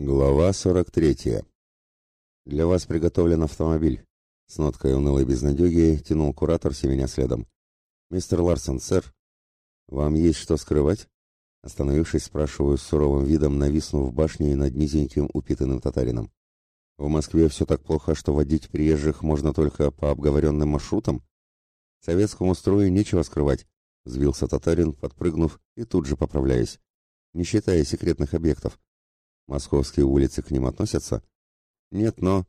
Глава 43. Для вас приготовлен автомобиль. С ноткой унылой безнадеги тянул куратор, семеня следом. Мистер Ларсон, сэр, вам есть что скрывать? Остановившись, спрашиваю с суровым видом, нависнув в башне над низеньким упитанным татарином. В Москве все так плохо, что водить приезжих можно только по обговоренным маршрутам? Советскому строю нечего скрывать, взвился татарин, подпрыгнув и тут же поправляясь, не считая секретных объектов. Московские улицы к ним относятся? Нет, но...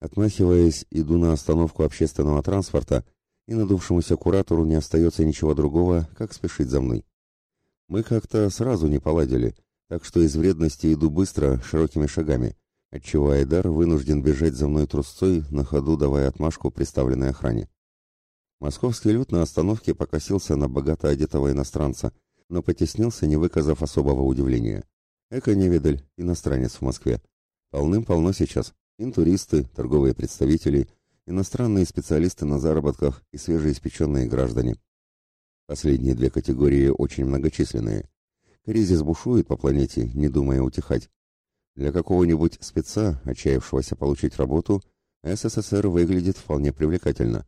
Отмахиваясь, иду на остановку общественного транспорта, и надувшемуся куратору не остается ничего другого, как спешить за мной. Мы как-то сразу не поладили, так что из вредности иду быстро, широкими шагами, отчего Айдар вынужден бежать за мной трусцой, на ходу давая отмашку представленной охране. Московский люд на остановке покосился на богато одетого иностранца, но потеснился, не выказав особого удивления. Эко-невидаль, иностранец в Москве. Полным-полно сейчас. Интуристы, торговые представители, иностранные специалисты на заработках и свежеиспеченные граждане. Последние две категории очень многочисленные. Кризис бушует по планете, не думая утихать. Для какого-нибудь спеца, отчаявшегося получить работу, СССР выглядит вполне привлекательно.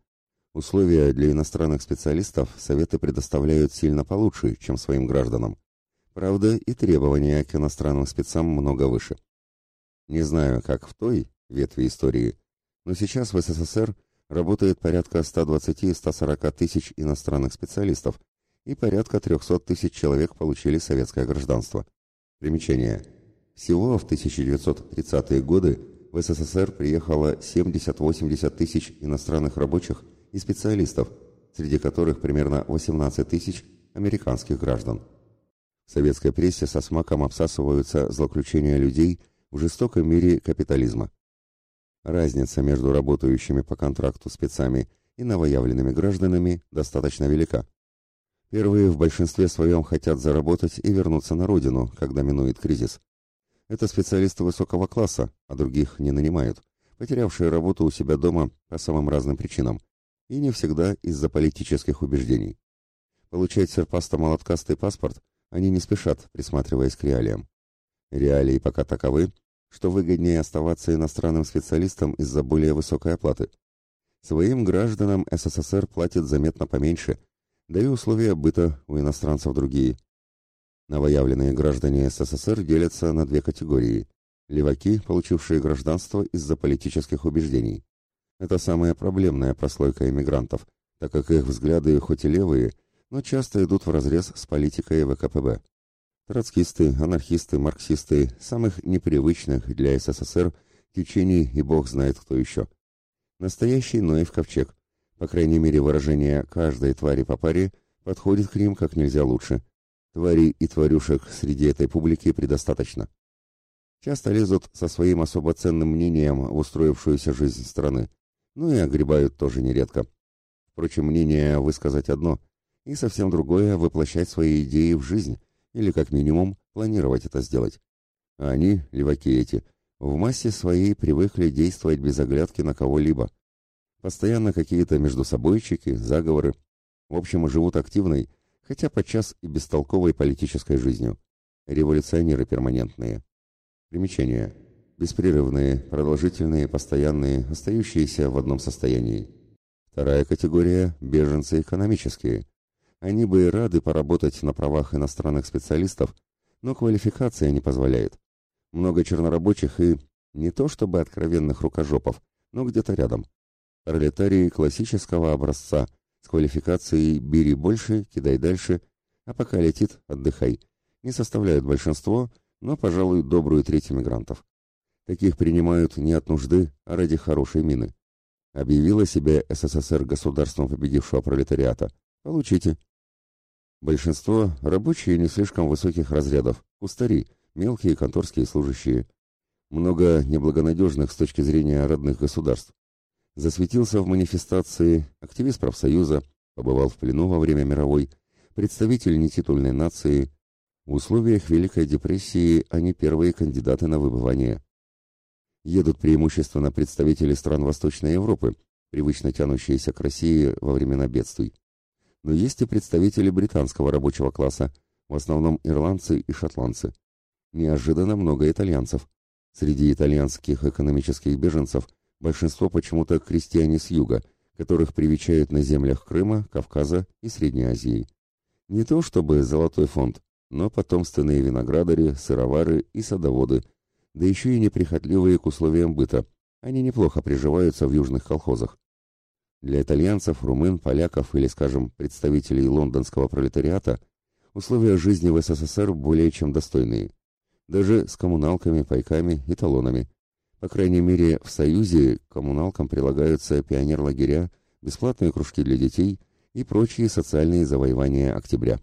Условия для иностранных специалистов Советы предоставляют сильно получше, чем своим гражданам. Правда, и требования к иностранным спецам много выше. Не знаю, как в той ветви истории, но сейчас в СССР работает порядка 120-140 тысяч иностранных специалистов, и порядка 300 тысяч человек получили советское гражданство. Примечание. Всего в 1930-е годы в СССР приехало 70-80 тысяч иностранных рабочих и специалистов, среди которых примерно 18 тысяч американских граждан. В советской прессе со смаком обсасываются злоключения людей в жестоком мире капитализма. Разница между работающими по контракту спецами и новоявленными гражданами достаточно велика. Первые в большинстве своем хотят заработать и вернуться на родину, когда минует кризис. Это специалисты высокого класса, а других не нанимают, потерявшие работу у себя дома по самым разным причинам, и не всегда из-за политических убеждений. Получать серпасто-молоткастый паспорт – они не спешат, присматриваясь к реалиям. Реалии пока таковы, что выгоднее оставаться иностранным специалистом из-за более высокой оплаты. Своим гражданам СССР платит заметно поменьше, да и условия быта у иностранцев другие. Новоявленные граждане СССР делятся на две категории. Леваки, получившие гражданство из-за политических убеждений. Это самая проблемная прослойка иммигрантов, так как их взгляды хоть и левые, но часто идут вразрез с политикой ВКПБ. Троцкисты, анархисты, марксисты, самых непривычных для СССР течений и бог знает кто еще. Настоящий Ноев ковчег. По крайней мере, выражение «каждой твари по паре» подходит к ним как нельзя лучше. Тварей и тварюшек среди этой публики предостаточно. Часто лезут со своим особо ценным мнением в устроившуюся жизнь страны. Ну и огребают тоже нередко. Впрочем, мнение высказать одно – и совсем другое воплощать свои идеи в жизнь, или как минимум планировать это сделать. А они, леваки эти, в массе своей привыкли действовать без оглядки на кого-либо. Постоянно какие-то междусобойчики, заговоры. В общем, живут активной, хотя подчас и бестолковой политической жизнью. Революционеры перманентные. Примечание. Беспрерывные, продолжительные, постоянные, остающиеся в одном состоянии. Вторая категория – беженцы экономические – они бы и рады поработать на правах иностранных специалистов, но квалификация не позволяет. Много чернорабочих и не то чтобы откровенных рукожопов, но где-то рядом. Пролетарии классического образца с квалификацией «бери больше, кидай дальше», а пока летит, отдыхай. Не составляют большинство, но, пожалуй, добрую треть мигрантов. Таких принимают не от нужды, а ради хорошей мины. Объявила себя СССР государством победившего пролетариата. Получите. Большинство – рабочие не слишком высоких разрядов, кустари, мелкие конторские служащие. Много неблагонадежных с точки зрения родных государств. Засветился в манифестации активист профсоюза, побывал в плену во время мировой, представитель нетитульной нации. В условиях Великой депрессии они первые кандидаты на выбывание. Едут преимущественно представители стран Восточной Европы, привычно тянущиеся к России во времена бедствий но есть и представители британского рабочего класса, в основном ирландцы и шотландцы. Неожиданно много итальянцев. Среди итальянских экономических беженцев большинство почему-то крестьяне с юга, которых привечают на землях Крыма, Кавказа и Средней Азии. Не то чтобы золотой фонд, но потомственные виноградари, сыровары и садоводы, да еще и неприхотливые к условиям быта. Они неплохо приживаются в южных колхозах. Для итальянцев, румын, поляков или, скажем, представителей лондонского пролетариата условия жизни в СССР более чем достойные. Даже с коммуналками, пайками и талонами. По крайней мере, в Союзе коммуналкам прилагаются пионер-лагеря, бесплатные кружки для детей и прочие социальные завоевания октября.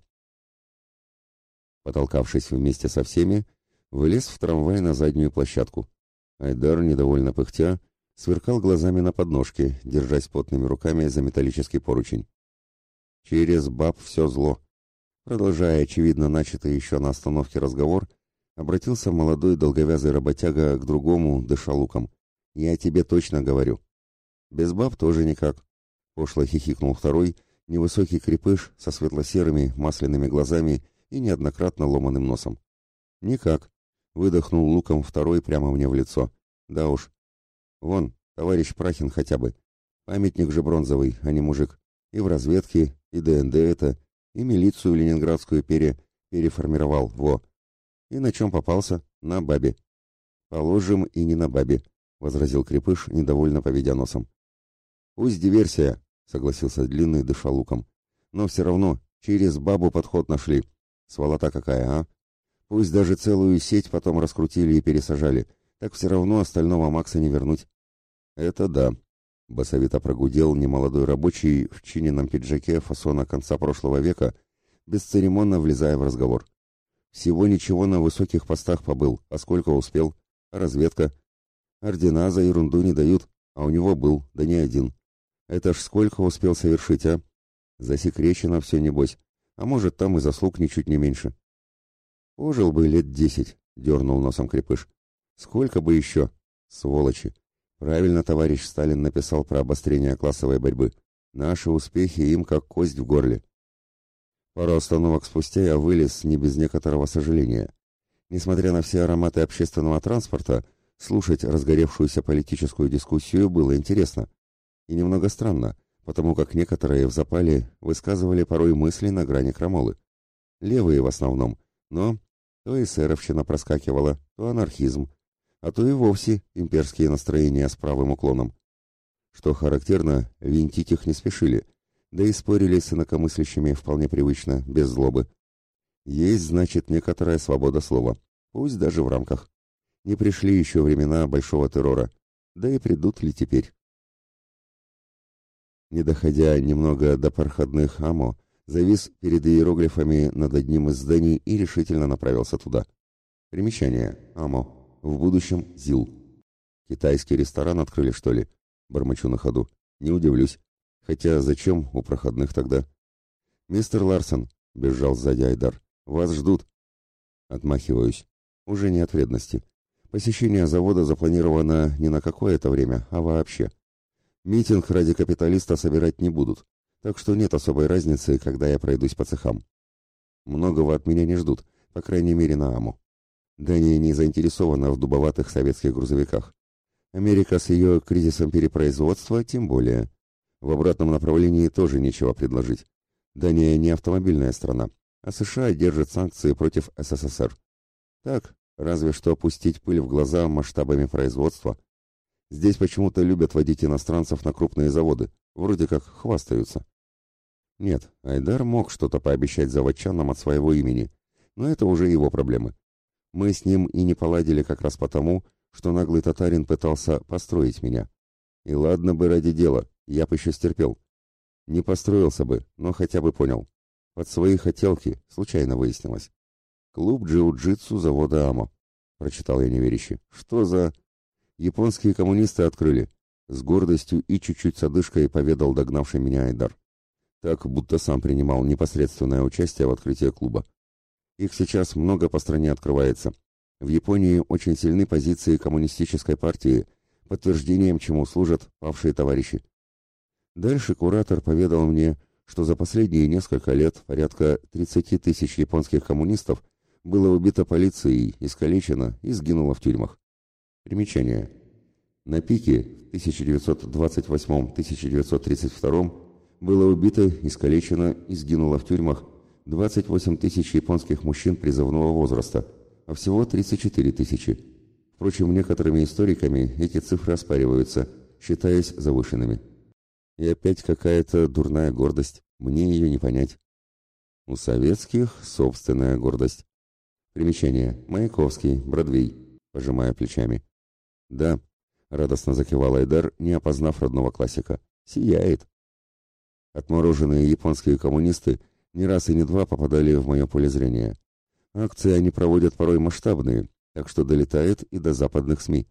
Потолкавшись вместе со всеми, вылез в трамвай на заднюю площадку. Айдар, недовольно пыхтя, сверкал глазами на подножке, держась потными руками за металлический поручень. «Через баб все зло», Продолжая, очевидно, начатый еще на остановке разговор, обратился молодой долговязый работяга к другому, дыша луком. «Я тебе точно говорю». «Без баб тоже никак», — пошло хихикнул второй, невысокий крепыш со светло-серыми масляными глазами и неоднократно ломаным носом. «Никак», — выдохнул луком второй прямо мне в лицо. «Да уж. Вон, товарищ Прахин хотя бы. Памятник же бронзовый, а не мужик. И в разведке, и ДНД это, и милицию ленинградскую пере... переформировал, во. И на чем попался? На бабе. Положим, и не на бабе, возразил Крепыш, недовольно поведя носом. Пусть диверсия, согласился Длинный, дыша луком. Но все равно, через бабу подход нашли. Сволота какая, а? Пусть даже целую сеть потом раскрутили и пересажали, так все равно остального Макса не вернуть. Это да, Басовито прогудел немолодой рабочий в чиненном пиджаке фасона конца прошлого века, бесцеремонно влезая в разговор. Всего ничего на высоких постах побыл, а сколько успел? Разведка. Ордена за ерунду не дают, а у него был, да не один. Это ж сколько успел совершить, а? Засекречено все, небось. А может, там и заслуг ничуть не меньше. Пожил бы лет десять, дернул носом крепыш. Сколько бы еще? Сволочи. Правильно товарищ Сталин написал про обострение классовой борьбы. Наши успехи им как кость в горле. Пару остановок спустя я вылез не без некоторого сожаления. Несмотря на все ароматы общественного транспорта, слушать разгоревшуюся политическую дискуссию было интересно. И немного странно, потому как некоторые в запале высказывали порой мысли на грани крамолы. Левые в основном, но то эсеровщина проскакивала, то анархизм, а то и вовсе имперские настроения с правым уклоном. Что характерно, винтить их не спешили, да и спорили с инакомыслящими вполне привычно, без злобы. Есть, значит, некоторая свобода слова, пусть даже в рамках. Не пришли еще времена большого террора, да и придут ли теперь. Не доходя немного до проходных АМО, завис перед иероглифами над одним из зданий и решительно направился туда. Примечание. АМО в будущем ЗИЛ. Китайский ресторан открыли, что ли? Бормочу на ходу. Не удивлюсь. Хотя зачем у проходных тогда? Мистер Ларсон, бежал сзади Айдар. Вас ждут. Отмахиваюсь. Уже не от вредности. Посещение завода запланировано не на какое-то время, а вообще. Митинг ради капиталиста собирать не будут, так что нет особой разницы, когда я пройдусь по цехам. Многого от меня не ждут, по крайней мере на АМУ. Дания не заинтересована в дубоватых советских грузовиках. Америка с ее кризисом перепроизводства тем более. В обратном направлении тоже нечего предложить. Дания не автомобильная страна, а США держит санкции против СССР. Так, разве что опустить пыль в глаза масштабами производства. Здесь почему-то любят водить иностранцев на крупные заводы, вроде как хвастаются. Нет, Айдар мог что-то пообещать заводчанам от своего имени, но это уже его проблемы. Мы с ним и не поладили как раз потому, что наглый татарин пытался построить меня. И ладно бы ради дела, я бы еще стерпел. Не построился бы, но хотя бы понял. Под свои хотелки, случайно выяснилось. Клуб джиу-джитсу завода АМО. Прочитал я неверяще. Что за... Японские коммунисты открыли. С гордостью и чуть-чуть с одышкой поведал догнавший меня Айдар. Так, будто сам принимал непосредственное участие в открытии клуба. Их сейчас много по стране открывается. В Японии очень сильны позиции коммунистической партии, подтверждением чему служат павшие товарищи. Дальше куратор поведал мне, что за последние несколько лет порядка 30 тысяч японских коммунистов было убито полицией, искалечено и сгинуло в тюрьмах. Примечание. На пике в 1928-1932 было убито, искалечено и сгинуло в тюрьмах 28 тысяч японских мужчин призывного возраста, а всего 34 тысячи. Впрочем, некоторыми историками эти цифры оспариваются, считаясь завышенными. И опять какая-то дурная гордость, мне ее не понять. У советских собственная гордость. Примечание. Маяковский, Бродвей. Пожимая плечами. Да, радостно закивал Айдар, не опознав родного классика. Сияет. Отмороженные японские коммунисты не раз и не два попадали в мое поле зрения. Акции они проводят порой масштабные, так что долетает и до западных СМИ.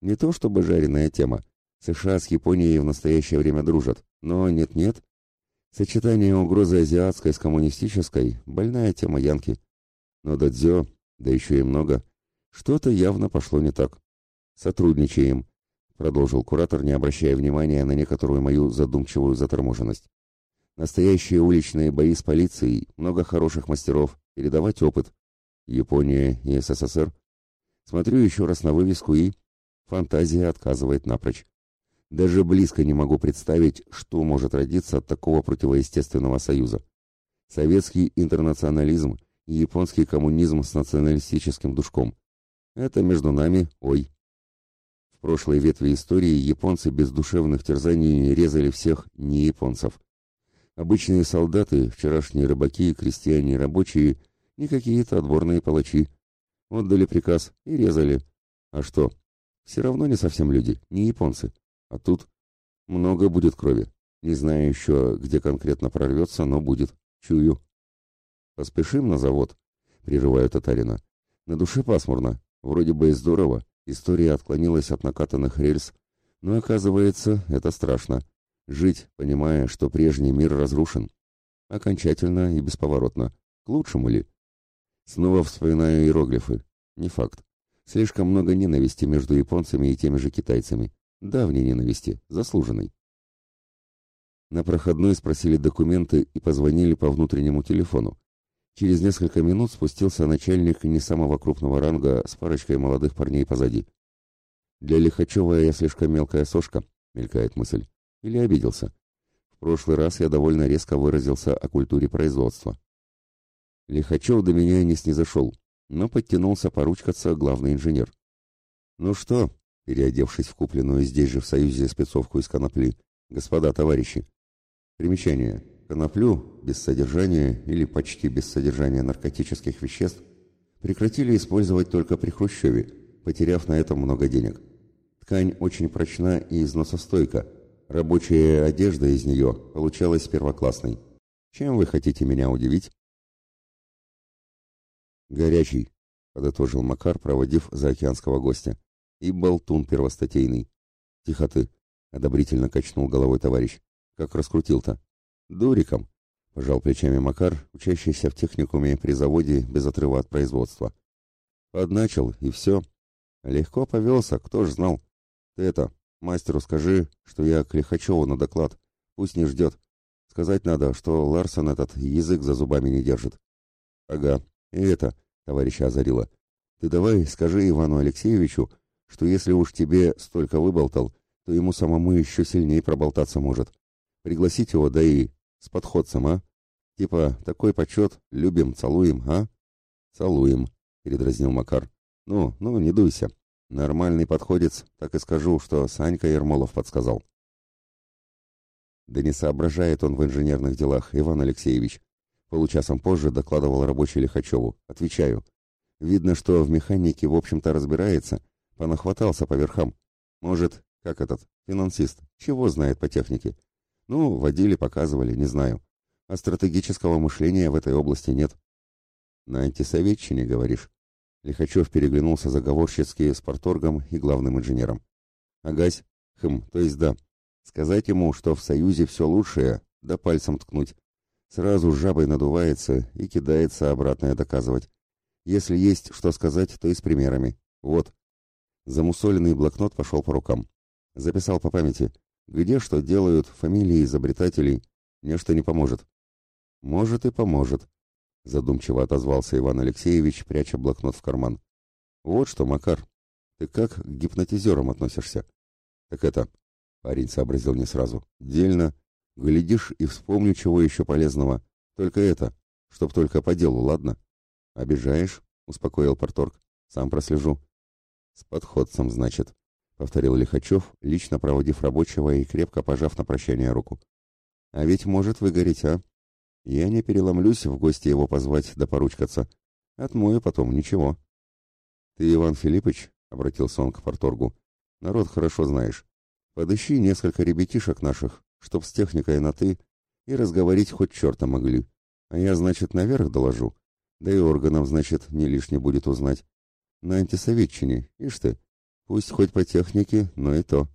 Не то чтобы жареная тема. США с Японией в настоящее время дружат, но нет-нет. Сочетание угрозы азиатской с коммунистической – больная тема Янки. Но Дадзё, да еще и много, что-то явно пошло не так. Сотрудничаем, продолжил куратор, не обращая внимания на некоторую мою задумчивую заторможенность. Настоящие уличные бои с полицией, много хороших мастеров, передавать опыт. Япония и СССР. Смотрю еще раз на вывеску и... Фантазия отказывает напрочь. Даже близко не могу представить, что может родиться от такого противоестественного союза. Советский интернационализм и японский коммунизм с националистическим душком. Это между нами, ой. В прошлой ветви истории японцы без душевных терзаний резали всех не японцев. Обычные солдаты, вчерашние рыбаки, крестьяне рабочие, не какие-то отборные палачи. Отдали приказ и резали. А что? Все равно не совсем люди, не японцы. А тут много будет крови. Не знаю еще, где конкретно прорвется, но будет. Чую. Поспешим на завод, прерываю татарина. На душе пасмурно. Вроде бы и здорово. История отклонилась от накатанных рельс. Но оказывается, это страшно. Жить, понимая, что прежний мир разрушен. Окончательно и бесповоротно. К лучшему ли? Снова вспоминаю иероглифы. Не факт. Слишком много ненависти между японцами и теми же китайцами. Давней ненависти, заслуженной. На проходной спросили документы и позвонили по внутреннему телефону. Через несколько минут спустился начальник не самого крупного ранга с парочкой молодых парней позади. «Для Лихачева я слишком мелкая сошка», — мелькает мысль. Или обиделся. В прошлый раз я довольно резко выразился о культуре производства. Лихачев до меня не снизошел, но подтянулся поручкаться главный инженер. «Ну что?» — переодевшись в купленную здесь же в Союзе спецовку из конопли. «Господа товарищи!» Примечание. Коноплю, без содержания или почти без содержания наркотических веществ, прекратили использовать только при Хрущеве, потеряв на этом много денег. Ткань очень прочна и износостойка, Рабочая одежда из нее получалась первоклассной. Чем вы хотите меня удивить? Горячий, подытожил Макар, проводив заокеанского гостя. И болтун первостатейный. Тихо ты, одобрительно качнул головой товарищ. Как раскрутил-то? Дуриком, пожал плечами Макар, учащийся в техникуме при заводе без отрыва от производства. Подначил, и все. Легко повелся, кто ж знал. Ты это, Мастеру скажи, что я к Лихачеву на доклад. Пусть не ждет. Сказать надо, что Ларсон этот язык за зубами не держит. Ага, и это, товарища озарила. Ты давай скажи Ивану Алексеевичу, что если уж тебе столько выболтал, то ему самому еще сильнее проболтаться может. Пригласить его, да и с подходцем, а? Типа, такой почет, любим, целуем, а? Целуем, передразнил Макар. Ну, ну, не дуйся. Нормальный подходец, так и скажу, что Санька Ермолов подсказал. Да не соображает он в инженерных делах, Иван Алексеевич. Получасом позже докладывал рабочий Лихачеву. Отвечаю. Видно, что в механике, в общем-то, разбирается. Понахватался по верхам. Может, как этот, финансист, чего знает по технике? Ну, водили, показывали, не знаю. А стратегического мышления в этой области нет. На антисоветчине, говоришь? Лихачев переглянулся заговорщицки с порторгом и главным инженером. «Агась? Хм, то есть да. Сказать ему, что в Союзе все лучшее, да пальцем ткнуть. Сразу жабой надувается и кидается обратное доказывать. Если есть что сказать, то и с примерами. Вот». Замусоленный блокнот пошел по рукам. Записал по памяти. Где что делают, фамилии изобретателей. Нечто не поможет. Может и поможет, задумчиво отозвался Иван Алексеевич, пряча блокнот в карман. Вот что, Макар, Ты как к гипнотизерам относишься? Так это, парень сообразил не сразу. Дельно. Глядишь и вспомню, чего еще полезного. Только это, чтоб только по делу, ладно? Обижаешь? Успокоил Порторг. Сам прослежу. С подходцем, значит, повторил Лихачев, лично проводив рабочего и крепко пожав на прощание руку. А ведь может выгореть, а? Я не переломлюсь в гости его позвать да поручкаться. Отмою потом, ничего. Ты, Иван Филиппович, — обратился он к порторгу, — народ хорошо знаешь. Подыщи несколько ребятишек наших, чтоб с техникой на «ты» и разговорить хоть черта могли. А я, значит, наверх доложу. Да и органам, значит, не лишне будет узнать. На антисоветчине, ишь ты. Пусть хоть по технике, но и то.